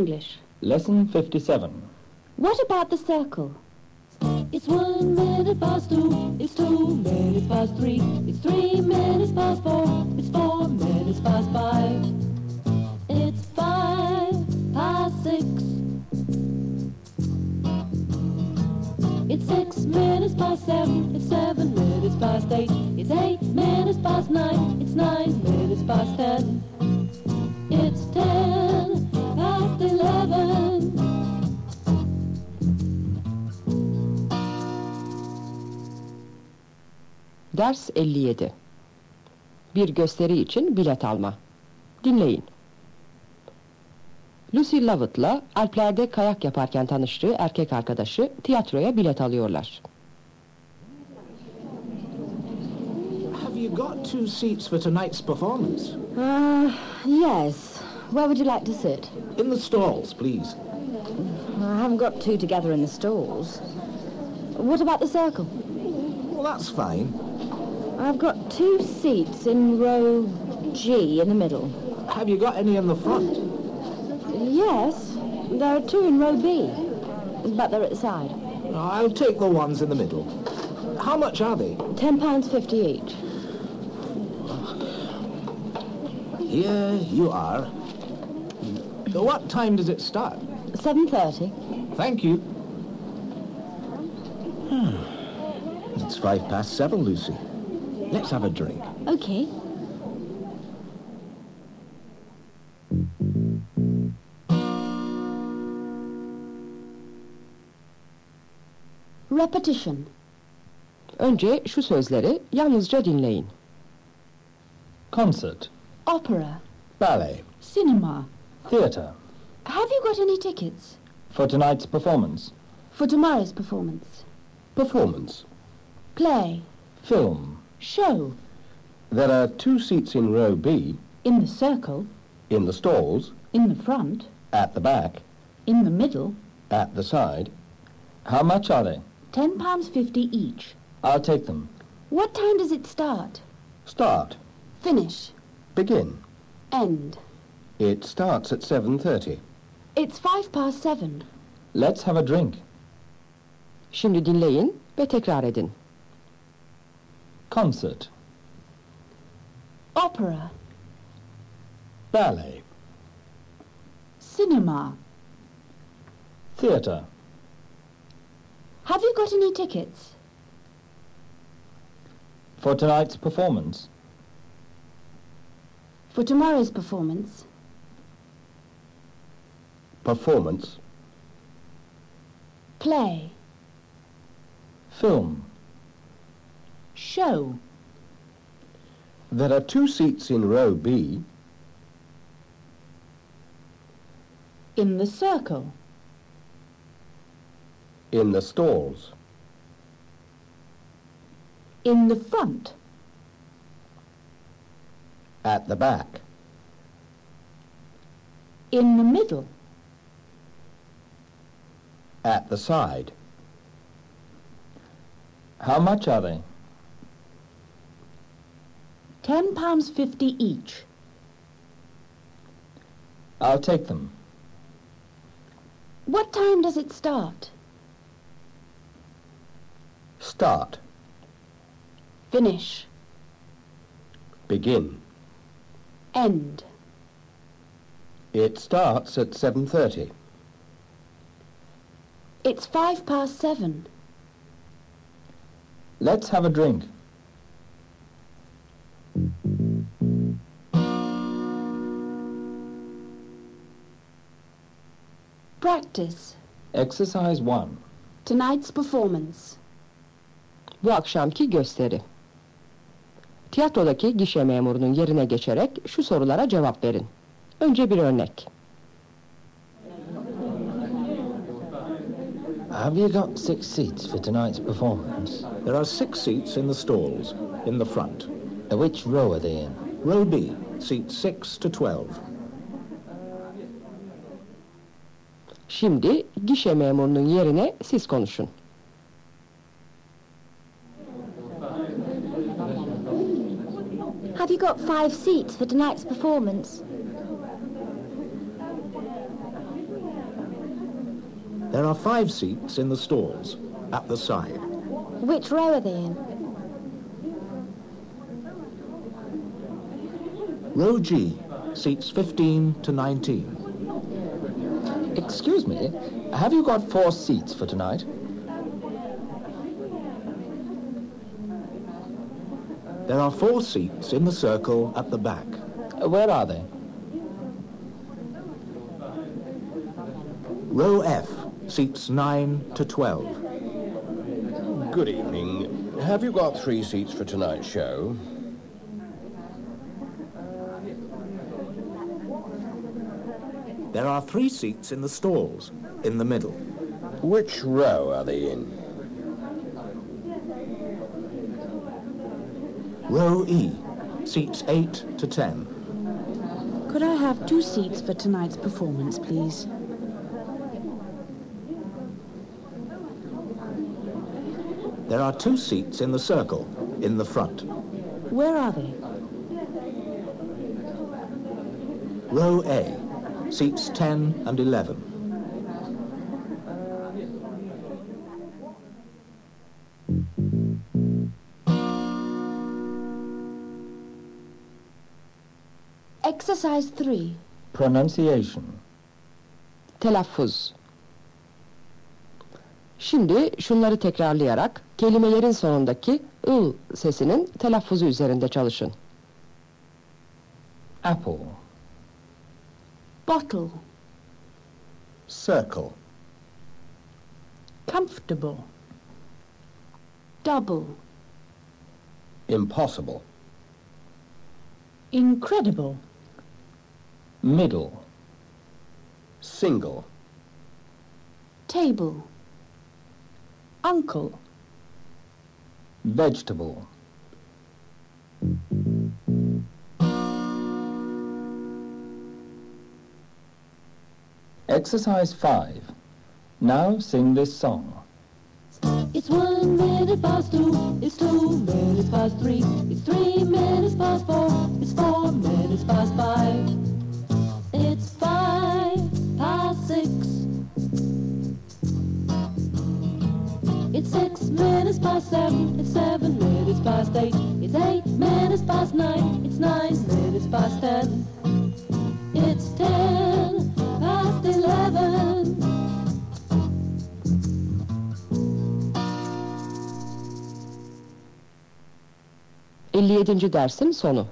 English. Lesson 57. What about the circle? It's one minute past two, it's two minutes past three, it's three minutes past four, it's four minutes past five. It's five past six. It's six minutes past seven, it's seven Ders 57. Bir gösteri için bilet alma. Dinleyin. Lucy Lovett'la Alplerde kayak yaparken tanıştığı erkek arkadaşı tiyatroya bilet alıyorlar. Have you got two seats for tonight's performance? Uh, yes. Where would you like to sit? In the stalls, please. I haven't got two together in the stalls. What about the circle? Well, that's fine. I've got two seats in row G in the middle. Have you got any in the front? Yes, there are two in row B, but they're at the side. I'll take the ones in the middle. How much are they? Ten pounds fifty each. Here you are. What time does it start? Seven thirty. Thank you. Hmm. it's five past seven, Lucy. Let's have a drink. Okay. Repetition. Önce şu sözleri yalnızca dinleyin. Concert. Opera. Ballet. Cinema. Theatre. Have you got any tickets? For tonight's performance. For tomorrow's performance. Performance. Play. Film. Show. There are two seats in row B, In the circle. in the stalls, In the front. at the back, In the middle. at the side. How much are they? Ten pounds fifty each. I'll take them. What time does it start? Start. Finish. Begin. End. It starts at 7.30. It's five past seven. Let's have a drink. Şimdi dinleyin ve tekrar edin. Concert. Opera. Ballet. Cinema. Theatre. Have you got any tickets? For tonight's performance. For tomorrow's performance. Performance. Play. Film. Show. There are two seats in row B, In the circle. in the stalls, In the front. at the back, In the middle. at the side. How much are they? Ten pounds fifty each. I'll take them. What time does it start? Start. Finish. Begin. End. It starts at 7.30. It's five past seven. Let's have a drink. Practice. Exercise 1. Tonight's performance. Bu akşamki gösteri. Tiyatrodaki gişe memurunun yerine geçerek şu sorulara cevap verin. Önce bir örnek. Have you got six seats for tonight's performance? There are six seats in the stalls, in the front. Which row are they in? Row B, seats 6 to 12. Şimdi gişe memurunun yerine siz konuşun. Have you got five seats for tonight's performance? There are five seats in the stalls, at the side. Which row are they in? Row G, seats 15 to 19. Excuse me, have you got four seats for tonight? There are four seats in the circle at the back. Where are they? Row F, seats 9 to 12. Good evening. Have you got three seats for tonight's show? There are three seats in the stalls, in the middle. Which row are they in? Row E, seats 8 to 10. Could I have two seats for tonight's performance, please? There are two seats in the circle, in the front. Where are they? Row A, seats 10 and 11. Exercise 3. Pronunciation. Telaffuz. Şimdi şunları tekrarlayarak kelimelerin sonundaki ıl sesinin telaffuzu üzerinde çalışın. Apple. Bottle. Circle. Comfortable. Double. Impossible. Incredible. Middle. Single. Table. Uncle. Vegetable. Exercise 5. Now sing this song. It's one minute past two, it's two minutes past three, it's three minutes past four, it's four minutes past five. It's five past six. It's six minutes past seven, it's seven minutes past eight, it's eight minutes past nine, 57. dersin sonu.